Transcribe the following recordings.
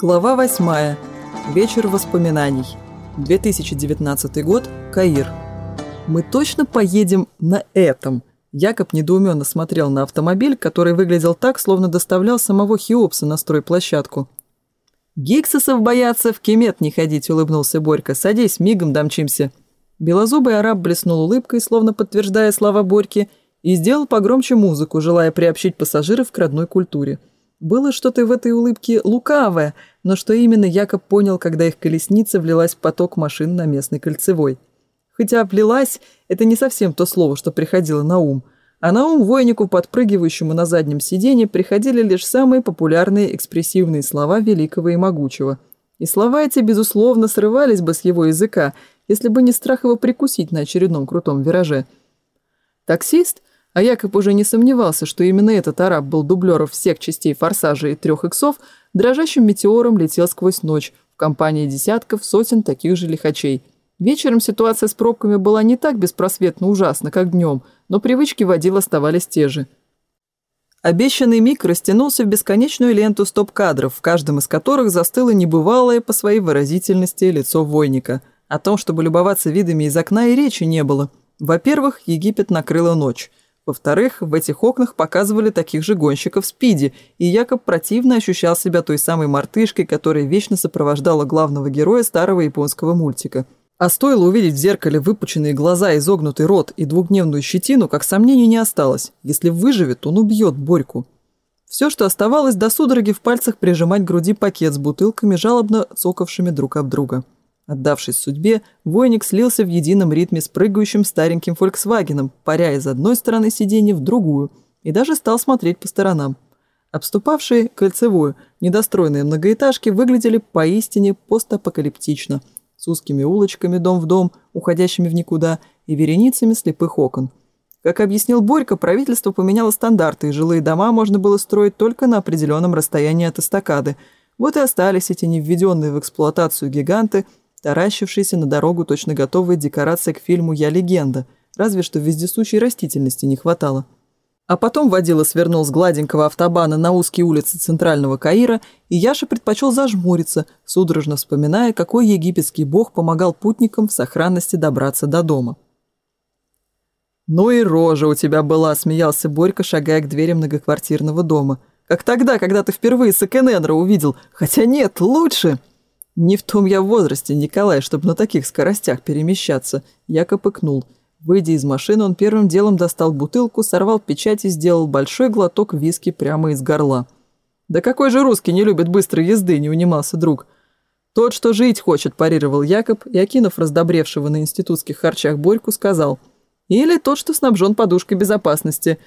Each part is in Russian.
Глава 8. Вечер воспоминаний. 2019 год. Каир. «Мы точно поедем на этом?» Якоб недоуменно смотрел на автомобиль, который выглядел так, словно доставлял самого Хеопса на стройплощадку. «Гиксосов боятся, в кемет не ходить», — улыбнулся Борька. «Садись, мигом домчимся». Белозубый араб блеснул улыбкой, словно подтверждая слова Борьки, и сделал погромче музыку, желая приобщить пассажиров к родной культуре. Было что-то в этой улыбке лукавое, но что именно Якоб понял, когда их колесница влилась в поток машин на местной кольцевой. Хотя «влилась» — это не совсем то слово, что приходило на ум. А на ум воинику, подпрыгивающему на заднем сиденье, приходили лишь самые популярные экспрессивные слова великого и могучего. И слова эти, безусловно, срывались бы с его языка, если бы не страх его прикусить на очередном крутом вираже. Таксист — а Якоб уже не сомневался, что именно этот араб был дублером всех частей «Форсажа» и «Трех иксов», дрожащим метеором летел сквозь ночь в компании десятков, сотен таких же лихачей. Вечером ситуация с пробками была не так беспросветно ужасна, как днем, но привычки водил оставались те же. Обещанный миг растянулся в бесконечную ленту стоп-кадров, в каждом из которых застыло небывалое по своей выразительности лицо войника. О том, чтобы любоваться видами из окна, и речи не было. Во-первых, Египет накрыла ночь. Во-вторых, в этих окнах показывали таких же гонщиков спиди, и Якоб противно ощущал себя той самой мартышкой, которая вечно сопровождала главного героя старого японского мультика. А стоило увидеть в зеркале выпученные глаза, изогнутый рот и двухдневную щетину, как сомнений не осталось. Если выживет, он убьет Борьку. Все, что оставалось, до судороги в пальцах прижимать к груди пакет с бутылками, жалобно цокавшими друг об друга. Отдавшись судьбе, войник слился в едином ритме с прыгающим стареньким «Фольксвагеном», паря из одной стороны сиденья в другую, и даже стал смотреть по сторонам. Обступавшие кольцевую, недостроенные многоэтажки выглядели поистине постапокалиптично, с узкими улочками дом в дом, уходящими в никуда, и вереницами слепых окон. Как объяснил Борько, правительство поменяло стандарты, и жилые дома можно было строить только на определенном расстоянии от эстакады. Вот и остались эти невведенные в эксплуатацию гиганты – таращившийся на дорогу точно готовая декорация к фильму «Я легенда», разве что вездесущей растительности не хватало. А потом водила свернул с гладенького автобана на узкие улицы центрального Каира, и Яша предпочел зажмуриться, судорожно вспоминая, какой египетский бог помогал путникам в сохранности добраться до дома. «Ну и рожа у тебя была», — смеялся Борька, шагая к двери многоквартирного дома. «Как тогда, когда ты впервые Сакененра увидел? Хотя нет, лучше!» Не в том я возрасте, Николай, чтобы на таких скоростях перемещаться. Я копыкнул. Выйдя из машины, он первым делом достал бутылку, сорвал печать и сделал большой глоток виски прямо из горла. «Да какой же русский не любит быстрой езды?» – не унимался друг. «Тот, что жить хочет», – парировал Якоб и, окинув раздобревшего на институтских харчах Борьку, сказал. «Или тот, что снабжен подушкой безопасности.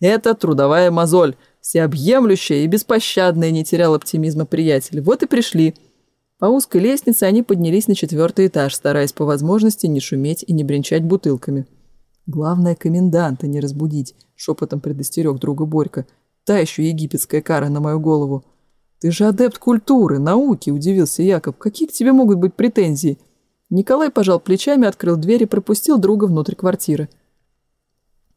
Это трудовая мозоль, всеобъемлющая и беспощадная», – не терял оптимизма приятель. «Вот и пришли». По узкой лестнице они поднялись на четвертый этаж, стараясь по возможности не шуметь и не бренчать бутылками. «Главное, коменданта не разбудить», — шепотом предостерег друга Борька. «Та еще египетская кара на мою голову». «Ты же адепт культуры, науки», — удивился Якоб. «Какие к тебе могут быть претензии?» Николай пожал плечами, открыл дверь и пропустил друга внутрь квартиры.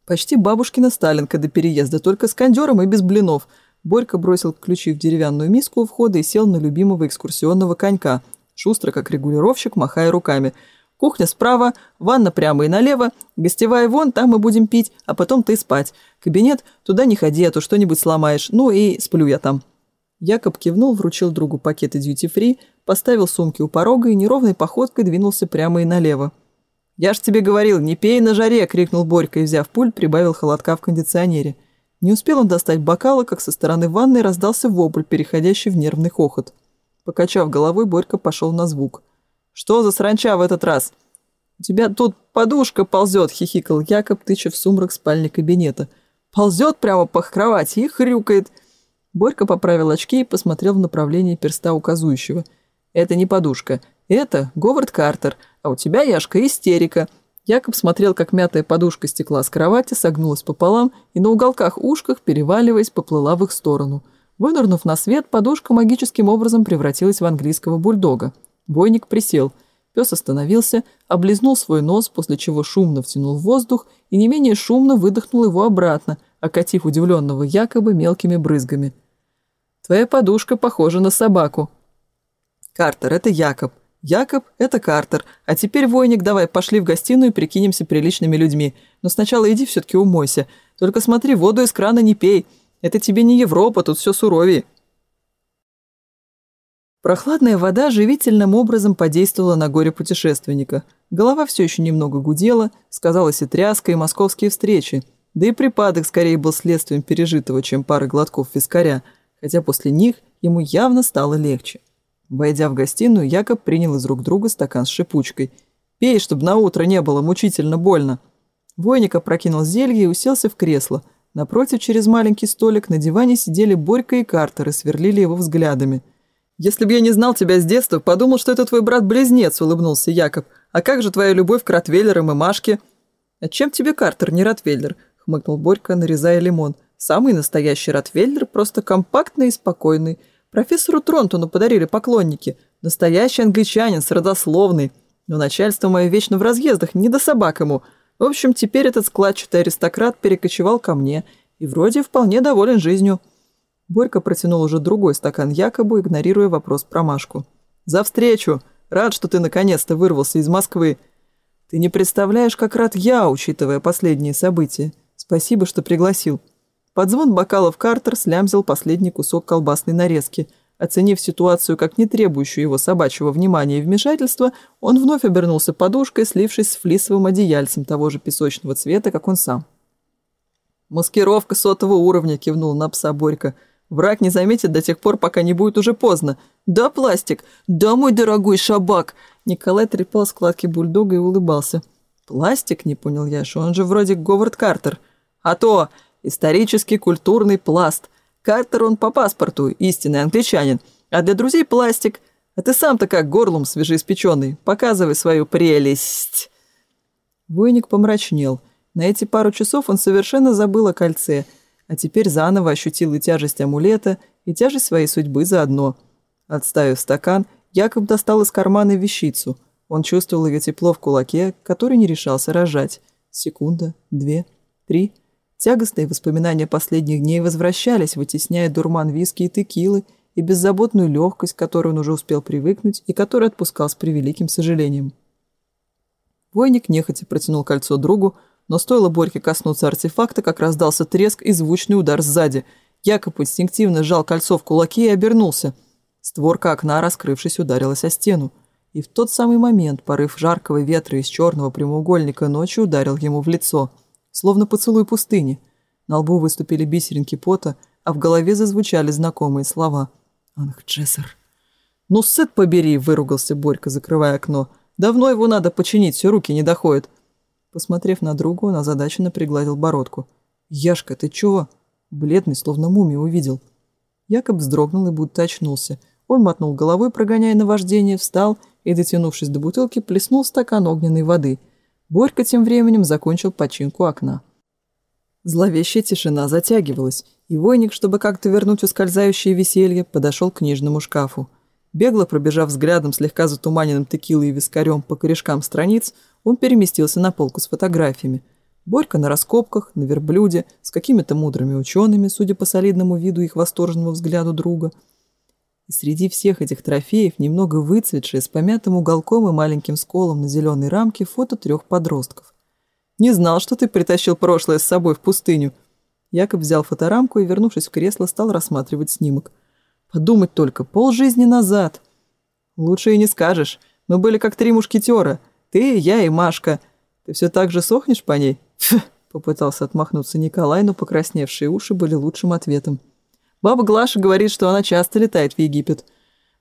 Почти бабушкина Сталинка до переезда, только с кондером и без блинов — Борька бросил ключи в деревянную миску у входа и сел на любимого экскурсионного конька, шустро как регулировщик, махая руками. «Кухня справа, ванна прямо и налево, гостевая вон, там мы будем пить, а потом ты спать. Кабинет, туда не ходи, а то что-нибудь сломаешь. Ну и сплю я там». Якоб кивнул, вручил другу пакеты дьюти-фри, поставил сумки у порога и неровной походкой двинулся прямо и налево. «Я ж тебе говорил, не пей на жаре!» — крикнул Борька и, взяв пульт, прибавил холодка в кондиционере. Не успел он достать бокала, как со стороны ванной раздался вопль, переходящий в нервный хохот. Покачав головой, Борька пошел на звук. «Что за сранча в этот раз?» «У тебя тут подушка ползет», — хихикал Якоб, тыча в сумрак спальни кабинета. «Ползет прямо по кровати и хрюкает». Борька поправил очки и посмотрел в направлении перста указующего. «Это не подушка. Это Говард Картер, а у тебя, Яшка, истерика». Якоб смотрел, как мятая подушка стекла с кровати, согнулась пополам и на уголках-ушках, переваливаясь, поплыла в их сторону. Вынырнув на свет, подушка магическим образом превратилась в английского бульдога. Бойник присел. Пес остановился, облизнул свой нос, после чего шумно втянул воздух и не менее шумно выдохнул его обратно, окатив удивленного якобы мелкими брызгами. «Твоя подушка похожа на собаку». «Картер, это Якоб. Якоб, это Картер. А теперь, войник, давай, пошли в гостиную и прикинемся приличными людьми. Но сначала иди все-таки умойся. Только смотри, воду из крана не пей. Это тебе не Европа, тут все суровее». Прохладная вода живительным образом подействовала на горе путешественника. Голова все еще немного гудела, сказалась и тряска, и московские встречи. Да и припадок скорее был следствием пережитого, чем пары глотков вискаря, хотя после них ему явно стало легче. Войдя в гостиную, Якоб принял из рук друга стакан с шипучкой. «Пей, чтобы на утро не было мучительно больно». Войник опрокинул зелье и уселся в кресло. Напротив, через маленький столик, на диване сидели Борька и Картер и сверлили его взглядами. «Если бы я не знал тебя с детства, подумал, что это твой брат-близнец», — улыбнулся Якоб. «А как же твоя любовь к Ротвейлерам и Машке?» «А чем тебе Картер, не Ротвейлер?» — хмыкнул Борька, нарезая лимон. «Самый настоящий Ротвейлер, просто компактный и спокойный». Профессору Тронтону подарили поклонники. Настоящий англичанин, сродословный. Но начальство мое вечно в разъездах, не до собак ему. В общем, теперь этот складчатый аристократ перекочевал ко мне и вроде вполне доволен жизнью. Борька протянул уже другой стакан якобы игнорируя вопрос про Машку. «За встречу! Рад, что ты наконец-то вырвался из Москвы. Ты не представляешь, как рад я, учитывая последние события. Спасибо, что пригласил». Под звон бокалов Картер слямзил последний кусок колбасной нарезки. Оценив ситуацию как не требующую его собачьего внимания и вмешательства, он вновь обернулся подушкой, слившись с флисовым одеяльцем того же песочного цвета, как он сам. «Маскировка сотого уровня», — кивнул на пса Борька. «Враг не заметит до тех пор, пока не будет уже поздно». «Да, пластик! Да, мой дорогой шабак!» Николай трепал складки бульдога и улыбался. «Пластик?» — не понял я, что он же вроде Говард Картер. «А то! исторический культурный пласт. Картер он по паспорту, истинный англичанин, а для друзей пластик. А ты сам-то как горлом свежеиспеченный, показывай свою прелесть». Войник помрачнел. На эти пару часов он совершенно забыл о кольце, а теперь заново ощутил и тяжесть амулета, и тяжесть своей судьбы заодно. Отставив стакан, Якоб достал из кармана вещицу. Он чувствовал ее тепло в кулаке, который не решался рожать. Секунда, две, три. Тягостно воспоминания последних дней возвращались, вытесняя дурман виски и текилы и беззаботную легкость, к которой он уже успел привыкнуть и которую отпускал с превеликим сожалением. Войник нехотя протянул кольцо другу, но стоило Борьке коснуться артефакта, как раздался треск и звучный удар сзади. Якоб инстинктивно сжал кольцо в кулаке и обернулся. Створка окна, раскрывшись, ударилась о стену. И в тот самый момент порыв жаркого ветра из черного прямоугольника ночи ударил ему в лицо – словно поцелуй пустыни. На лбу выступили бисеринки пота, а в голове зазвучали знакомые слова. «Анх Джессер». «Ну, сыт побери!» – выругался Борька, закрывая окно. «Давно его надо починить, все руки не доходят». Посмотрев на друга, он озадаченно пригладил бородку. «Яшка, ты чего?» Бледный, словно мумию увидел. Якоб вздрогнул и будто очнулся. Он мотнул головой, прогоняя наваждение, встал и, дотянувшись до бутылки, плеснул стакан огненной воды – Борька тем временем закончил починку окна. Зловещая тишина затягивалась, и Войник, чтобы как-то вернуть ускользающее веселье, подошел к книжному шкафу. Бегло пробежав взглядом слегка затуманенным текилой и вискарем по корешкам страниц, он переместился на полку с фотографиями. Борька на раскопках, на верблюде, с какими-то мудрыми учеными, судя по солидному виду их восторженному взгляду друга – И среди всех этих трофеев, немного выцветшие, с помятым уголком и маленьким сколом на зеленой рамке, фото трех подростков. «Не знал, что ты притащил прошлое с собой в пустыню». Якоб взял фоторамку и, вернувшись в кресло, стал рассматривать снимок. «Подумать только, полжизни назад». «Лучше и не скажешь. Мы были как три мушкетера – ты, я и Машка. Ты все так же сохнешь по ней?» Фу, попытался Баба Глаша говорит, что она часто летает в Египет.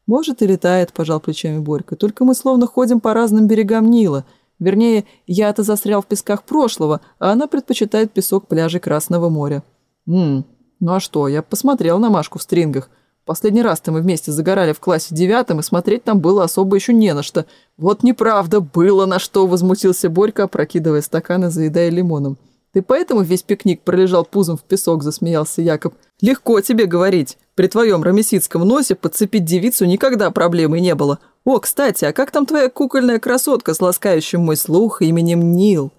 Может, и летает, пожал плечами Борька. Только мы словно ходим по разным берегам Нила. Вернее, я-то застрял в песках прошлого, а она предпочитает песок пляжей Красного моря. Ммм, ну а что, я посмотрел на Машку в стрингах. Последний раз-то мы вместе загорали в классе девятом, и смотреть там было особо еще не на что. Вот неправда, было на что, возмутился Борька, опрокидывая стакан и заедая лимоном. Ты поэтому весь пикник пролежал пузом в песок, засмеялся Якоб. Легко тебе говорить. При твоем рамесицком носе подцепить девицу никогда проблемы не было. О, кстати, а как там твоя кукольная красотка с ласкающим мой слух именем Нил?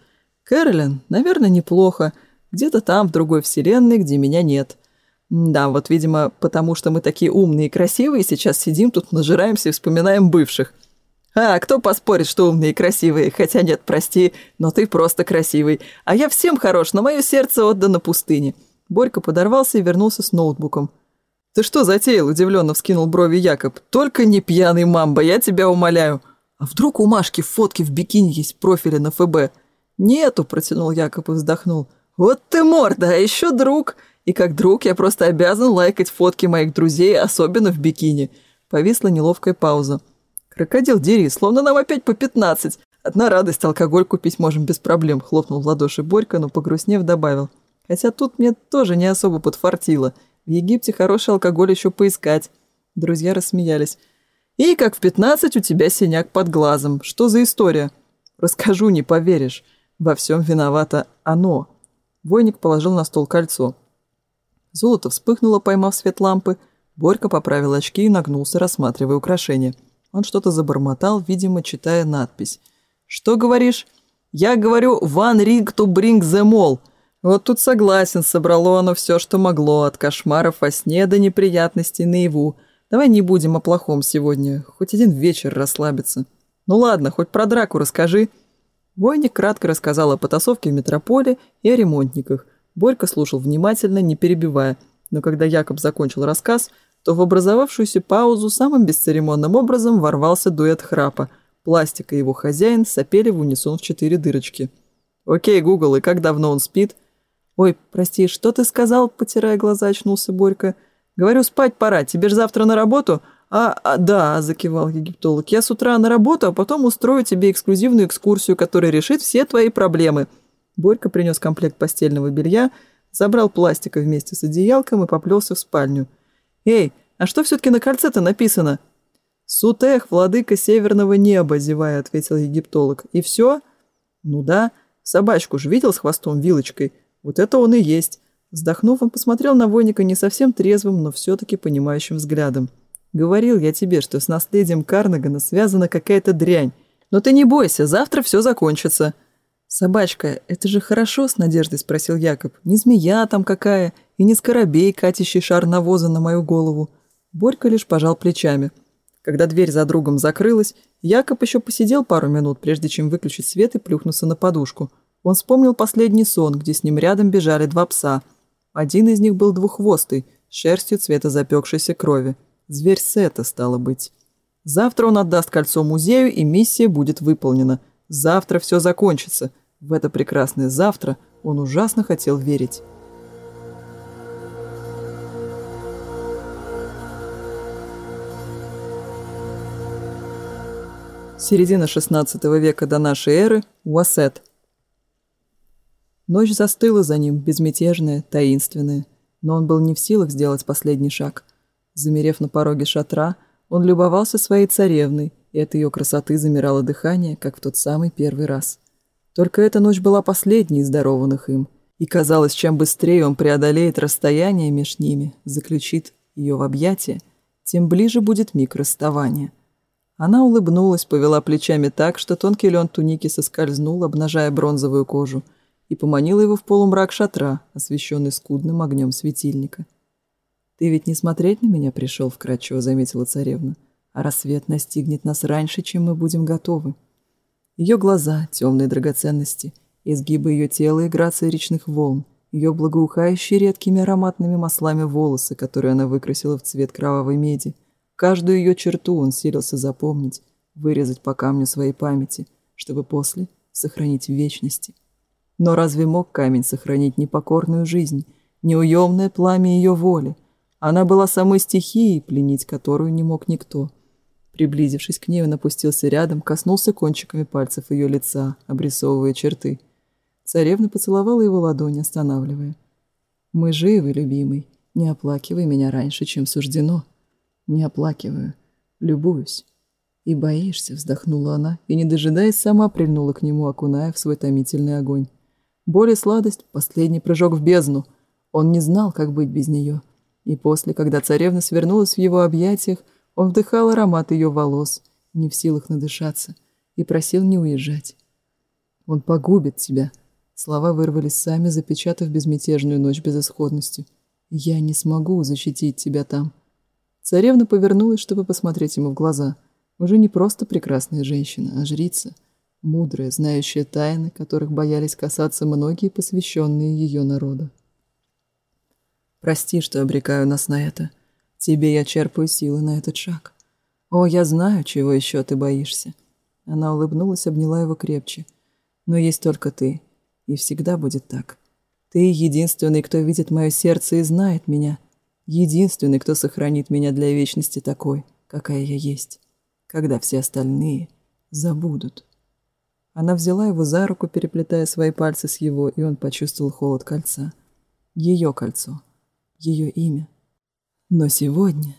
Кэролин, наверное, неплохо. Где-то там, в другой вселенной, где меня нет. Да, вот, видимо, потому что мы такие умные и красивые, сейчас сидим тут, нажираемся и вспоминаем бывших. А, кто поспорит, что умные и красивые? Хотя нет, прости, но ты просто красивый. А я всем хорош, но мое сердце отдано пустыне». Борька подорвался и вернулся с ноутбуком. «Ты что затеял?» – удивленно вскинул брови Якоб. «Только не пьяный мамба, я тебя умоляю». «А вдруг у Машки фотки в бикини есть профили на ФБ?» «Нету», – протянул Якоб и вздохнул. «Вот ты морда, а еще друг!» «И как друг я просто обязан лайкать фотки моих друзей, особенно в бикини». Повисла неловкая пауза. Крокодил дери, словно нам опять по пятнадцать. Одна радость, алкоголь купить можем без проблем», — хлопнул в ладоши Борька, но погрустнев добавил. «Хотя тут мне тоже не особо подфартило. В Египте хороший алкоголь еще поискать». Друзья рассмеялись. «И как в пятнадцать у тебя синяк под глазом. Что за история?» «Расскажу, не поверишь. Во всем виновато оно». Войник положил на стол кольцо. Золото вспыхнуло, поймав свет лампы. Борька поправил очки и нагнулся, рассматривая украшение. «Украшение». Он что-то забормотал, видимо, читая надпись. «Что говоришь?» «Я говорю, one ring to bring them all». Вот тут согласен, собрало оно все, что могло, от кошмаров во сне до неприятностей наяву. Давай не будем о плохом сегодня, хоть один вечер расслабиться. Ну ладно, хоть про драку расскажи. Войник кратко рассказал о потасовке в метрополе и о ремонтниках. Борька слушал внимательно, не перебивая, но когда Якоб закончил рассказ, то в образовавшуюся паузу самым бесцеремонным образом ворвался дуэт храпа. Пластик и его хозяин сопели в унисон в четыре дырочки. «Окей, Гугл, и как давно он спит?» «Ой, прости, что ты сказал?» – потирая глаза, очнулся Борька. «Говорю, спать пора, тебе же завтра на работу?» «А, а да», – закивал египтолог, – «я с утра на работу, а потом устрою тебе эксклюзивную экскурсию, которая решит все твои проблемы». Борька принес комплект постельного белья, забрал пластика вместе с одеялком и поплелся в спальню – «Эй, а что все-таки на кольце-то написано?» «Сутех, владыка северного неба», — зевая, ответил египтолог. «И все?» «Ну да. Собачку же видел с хвостом-вилочкой? Вот это он и есть». Вздохнув, он посмотрел на Войника не совсем трезвым, но все-таки понимающим взглядом. «Говорил я тебе, что с наследием Карнагана связана какая-то дрянь. Но ты не бойся, завтра все закончится» собачка это же хорошо с надеждой спросил якоб не змея там какая и не скоробей катящий шар навоза на мою голову борька лишь пожал плечами когда дверь за другом закрылась якоб еще посидел пару минут прежде чем выключить свет и плюхнуться на подушку он вспомнил последний сон где с ним рядом бежали два пса один из них был двуххвостый шерстью цвета запекшейся крови зверь сета стало быть завтра он отдаст кольцо музею и миссия будет выполнена завтра все закончится в это прекрасное завтра он ужасно хотел верить. Середина XVI века до нашей эры – Уассет. Ночь застыла за ним, безмятежная, таинственная, но он был не в силах сделать последний шаг. Замерев на пороге шатра, он любовался своей царевной, и от ее красоты замирало дыхание, как в тот самый первый раз – только эта ночь была последней из дарованных им, и казалось, чем быстрее он преодолеет расстояние между ними, заключит ее в объятия, тем ближе будет миг расставания. Она улыбнулась, повела плечами так, что тонкий лен туники соскользнул, обнажая бронзовую кожу, и поманила его в полумрак шатра, освещенный скудным огнем светильника. «Ты ведь не смотреть на меня пришел?» — вкратчиво заметила царевна. «А рассвет настигнет нас раньше, чем мы будем готовы». Ее глаза, темные драгоценности, изгибы ее тела и грация речных волн, ее благоухающие редкими ароматными маслами волосы, которые она выкрасила в цвет кровавой меди. Каждую ее черту он силился запомнить, вырезать по камню своей памяти, чтобы после сохранить в вечности. Но разве мог камень сохранить непокорную жизнь, неуемное пламя ее воли? Она была самой стихией, пленить которую не мог никто – Приблизившись к ней, он опустился рядом, коснулся кончиками пальцев ее лица, обрисовывая черты. Царевна поцеловала его ладонь, останавливая. «Мы живы, любимый. Не оплакивай меня раньше, чем суждено. Не оплакиваю. Любуюсь». «И боишься», — вздохнула она, и, не дожидаясь, сама прильнула к нему, окуная в свой томительный огонь. Боль и сладость — последний прыжок в бездну. Он не знал, как быть без нее. И после, когда царевна свернулась в его объятиях, он вдыхал аромат ее волос, не в силах надышаться, и просил не уезжать. «Он погубит тебя». Слова вырвались сами, запечатав безмятежную ночь безысходностью. «Я не смогу защитить тебя там». Царевна повернулась, чтобы посмотреть ему в глаза. Уже не просто прекрасная женщина, а жрица. Мудрая, знающая тайны, которых боялись касаться многие посвященные ее народу. «Прости, что обрекаю нас на это», Тебе я черпаю силы на этот шаг. О, я знаю, чего еще ты боишься. Она улыбнулась, обняла его крепче. Но есть только ты. И всегда будет так. Ты единственный, кто видит мое сердце и знает меня. Единственный, кто сохранит меня для вечности такой, какая я есть. Когда все остальные забудут. Она взяла его за руку, переплетая свои пальцы с его, и он почувствовал холод кольца. Ее кольцо. Ее имя. Но сегодня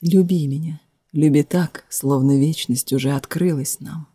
люби меня, люби так, словно вечность уже открылась нам.